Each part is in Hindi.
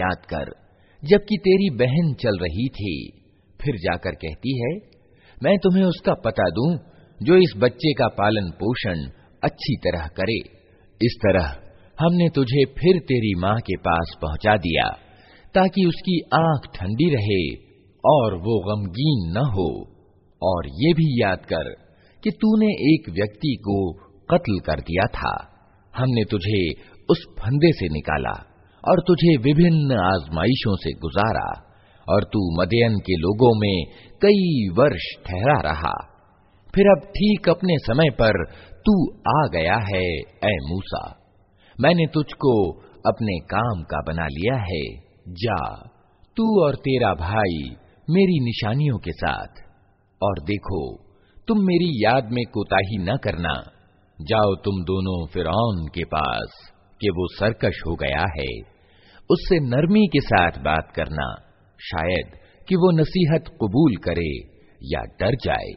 याद कर जबकि तेरी बहन चल रही थी फिर जाकर कहती है, मैं तुम्हें उसका पता दूँ जो इस बच्चे का पालन पोषण अच्छी तरह करे। इस तरह हमने तुझे फिर तेरी माँ के पास पहुँचा दिया, ताकि उसकी आँख ठंडी रहे और वो गमगीन न हो। और ये भी याद कर कि तूने एक व्यक्ति को कत्ल कर दिया था। हमने तुझे उस फंदे से निकाला और तुझे विभिन्न आजमाइशों से गुजारा। और तू मदयन के लोगों में कई वर्ष ठहरा रहा। फिर अब ठीक अपने समय पर तू आ गया है, ए मूसा। मैंने तुझको अपने काम का बना लिया है। जा, तू और तेरा भाई मेरी निशानियों के साथ। और देखो, तुम मेरी याद में कोताही न करना। जाओ तुम दोनों फिरौन के पास, कि वो सरकश हो गया है। उससे नरमी के साथ बात करना। शायद कि वो नसीहत कबूल करे या डर जाए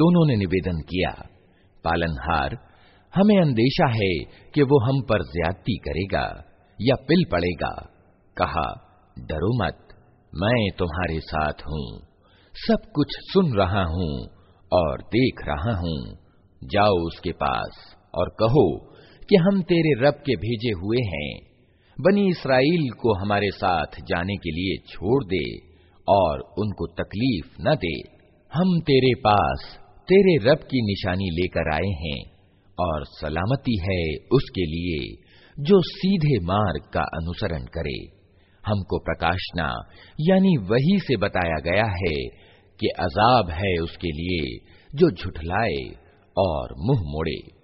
दोनों ने निवेदन किया पालनहार हमें अंदेशा है कि वो हम पर ज्यादती करेगा या पिल पड़ेगा कहा डरो मत मैं तुम्हारे साथ हूँ सब कुछ सुन रहा हूँ और देख रहा हूँ। जाओ उसके पास और कहो कि हम तेरे रब के भेजे हुए हैं। बनी इसराइल को हमारे साथ जाने के लिए छोड़ दे और उनको तकलीफ़ न दे। हम तेरे पास, तेरे रब की निशानी लेकर आए हैं और सलामती है उसके लिए जो सीधे मार्ग का अनुसरण करे। हमको प्रकाशना यानी वही से बताया गया है कि अजाब है उसके लिए जो झुठलाए और मुंह मोड़े।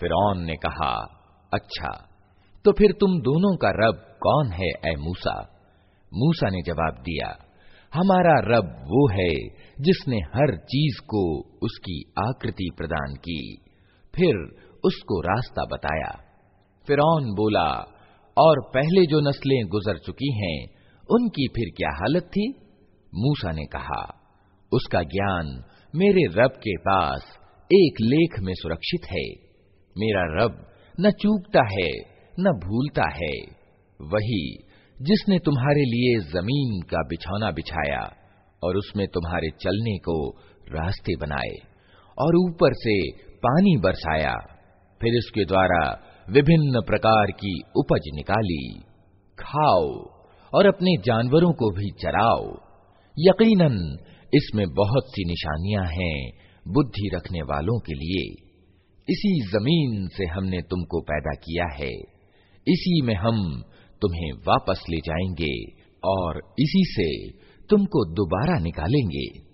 फिरौन ने कहा अच्छा तो फिर तुम दोनों का रब कौन है ए मूसा मूसा ने जवाब दिया हमारा रब वो है जिसने हर चीज को उसकी आकृति प्रदान की फिर उसको रास्ता बताया फिरौन बोला और पहले जो नस्लें गुजर चुकी हैं, उनकी फिर क्या हालत थी? मूसा ने कहा, उसका ज्ञान मेरे रब के पास एक लेख में सुरक्षित है। मेरा रब न चूकता है, न भूलता है। वही जिसने तुम्हारे लिए ज़मीन का बिछौना बिछाया और उसमें तुम्हारे चलने को रास्ते बनाए और ऊपर से पानी बरसाया, फिर उसके द्वारा विभिन्न प्रकार की उपज निकाली। खाओ और अपने जानवरों को भी चराओ। यकीनन, इसमें बहुत सी निशानियाँ हैं बुद्धि रखने वालों के लिए। इसी ज़मीन से हमने तुमको पैदा किया है। इसी में हम तुम्हें वापस ले जाएँगे और इसी से तुमको दोबारा निकालेंगे।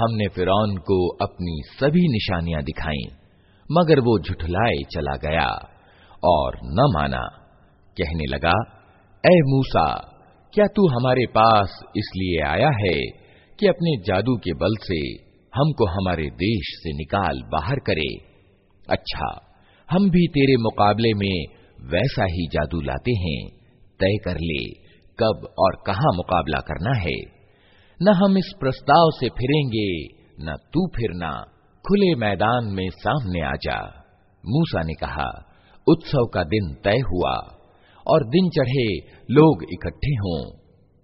हमने फिरौन को अपनी सभी निशानियां दिखाई मगर वो झुठलाए चला गया और न माना। कहने लगा ए मूसा, क्या तू हमारे पास इसलिए आया है कि अपने जादू के बल से हमको हमारे देश से निकाल बाहर करे? अच्छा हम भी तेरे मुकाबले में वैसा ही जादू लाते हैं। तय कर ले कब और कहा मुकाबला करना है। न हम इस प्रस्ताव से फिरेंगे, न तू फिरना। खुले मैदान में सामने आ जा। मूसा ने कहा उत्सव का दिन तय हुआ और दिन चढ़े लोग इकट्ठे हों।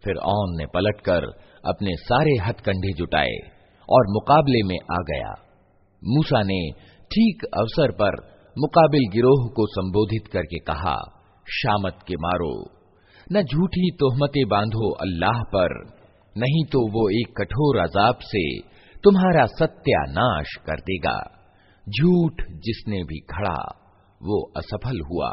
फिर औन ने पलटकर अपने सारे हथकंडे जुटाए और मुकाबले में आ गया। मूसा ने ठीक अवसर पर मुकाबिल गिरोह को संबोधित करके कहा, शामत के मारो। न झूठी तोहमतें बांधो अल्लाह पर, नहीं तो वो एक कठोर अजाब से तुम्हारा सत्यानाश कर देगा। झूठ जिसने भी खड़ा वो असफल हुआ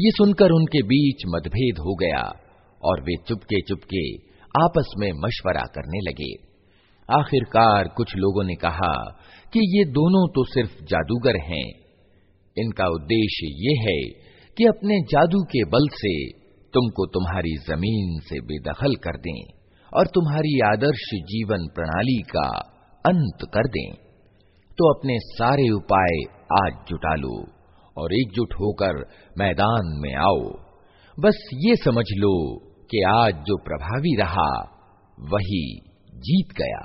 ये सुनकर उनके बीच मतभेद हो गया और वे चुपके चुपके आपस में मशवरा करने लगे। आखिरकार कुछ लोगों ने कहा कि ये दोनों तो सिर्फ़ जादूगर हैं। इनका उद्देश्य ये है कि अपने जादू के बल से तुमको तुम्हारी ज़मीन से बेदखल कर दें और तुम्हारी आदर्श जीवन प्रणाली का अंत कर दें। तो अपने सारे उपाय आज जुटा लो। और एकजुट होकर मैदान में आओ बस ये समझ लो कि आज जो प्रभावी रहा वही जीत गया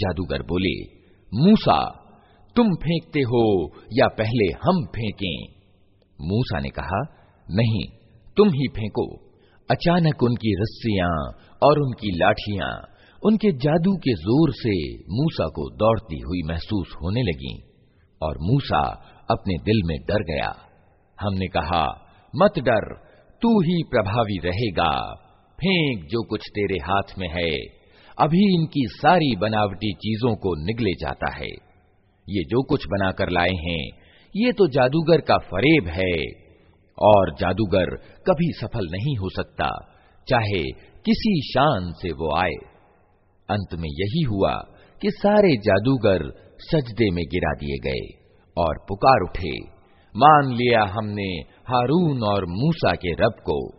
जादूगर बोले मूसा तुम फेंकते हो या पहले हम फेंकें मूसा ने कहा नहीं तुम ही फेंको अचानक उनकी रस्सियाँ और उनकी लाठियाँ उनके जादू के ज़ोर से मूसा को दौड़ती हुई महसूस होने लगी और मूसा अपने दिल में डर गया। हमने कहा, मत डर, तू ही प्रभावी रहेगा। फेंक जो कुछ तेरे हाथ में है। अभी इनकी सारी बनावटी चीज़ों को निगले जाता है। ये जो कुछ बनाकर लाए हैं, ये तो जादूगर का फरेब है। और जादूगर कभी सफल नहीं हो सकता, चाहे किसी शान से वो आए। अंत में यही हुआ कि सारे जादूगर सजदे में गिरा दिए गए और पुकार उठे, मान लिया हमने हारून और मूसा के रब को।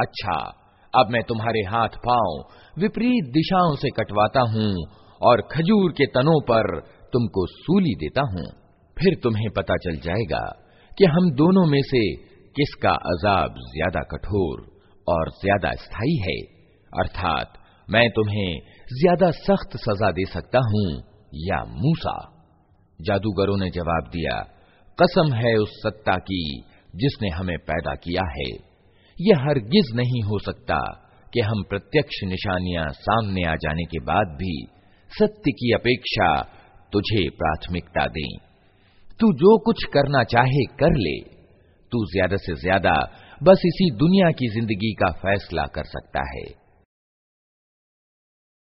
अच्छा अब मैं तुम्हारे हाथ पाँव विपरीत दिशाओं से कटवाता हूँ और खजूर के तनों पर तुमको सूली देता हूँ। फिर तुम्हें पता चल जाएगा कि हम दोनों में से किसका अजाब ज़्यादा कठोर और ज़्यादा स्थायी है। अर्थात, मैं तुम्हें ज़्यादा सख्त सजा दे सकता हूँ या मूसा। जादूगरों ने जवाब दिया, कसम है उस सत्ता की जिसने हमें पैदा किया है। यह हरगिज नहीं हो सकता कि हम प्रत्यक्ष निशानियाँ सामने आ जाने के बाद भी सत्य की अपेक्षा तुझे प्राथमिकता दें। तू जो कुछ करना चाहे कर ले। तू ज़्यादा से ज़्यादा बस इसी दुनिया की ज़िंदगी का फैसला कर सकता है।